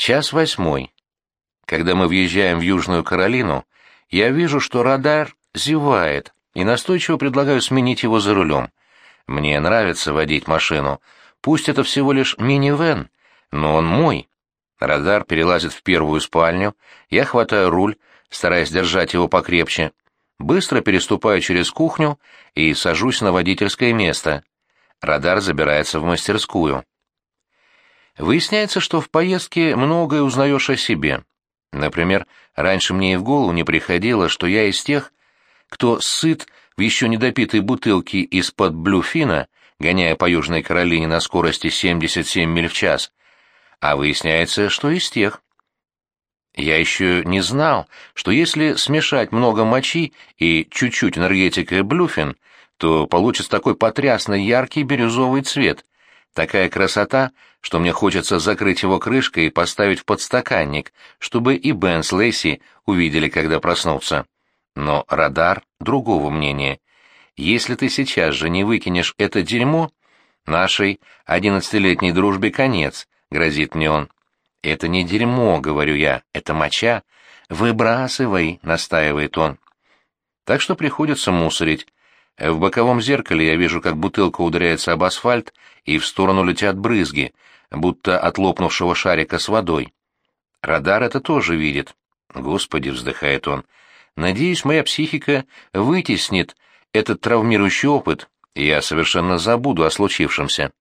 Час восьмой. Когда мы въезжаем в Южную Каролину, я вижу, что радар зевает, и настойчиво предлагаю сменить его за рулем. Мне нравится водить машину. Пусть это всего лишь минивэн, но он мой. Радар перелазит в первую спальню, я хватаю руль, стараясь держать его покрепче, быстро переступаю через кухню и сажусь на водительское место. Радар забирается в мастерскую. Выясняется, что в поездке многое узнаешь о себе. Например, раньше мне и в голову не приходило, что я из тех, кто сыт в еще недопитой бутылке из-под блюфина, гоняя по Южной Каролине на скорости 77 миль в час, а выясняется, что из тех. Я еще не знал, что если смешать много мочи и чуть-чуть энергетика блюфин, то получится такой потрясный яркий бирюзовый цвет, такая красота, что мне хочется закрыть его крышкой и поставить в подстаканник, чтобы и Бен с Лейси увидели, когда проснутся. Но радар другого мнения. Если ты сейчас же не выкинешь это дерьмо, нашей одиннадцатилетней дружбе конец, грозит мне он. Это не дерьмо, говорю я, это моча. Выбрасывай, настаивает он. Так что приходится мусорить. В боковом зеркале я вижу, как бутылка ударяется об асфальт, и в сторону летят брызги, будто от лопнувшего шарика с водой. Радар это тоже видит. Господи, вздыхает он, надеюсь, моя психика вытеснит этот травмирующий опыт, и я совершенно забуду о случившемся.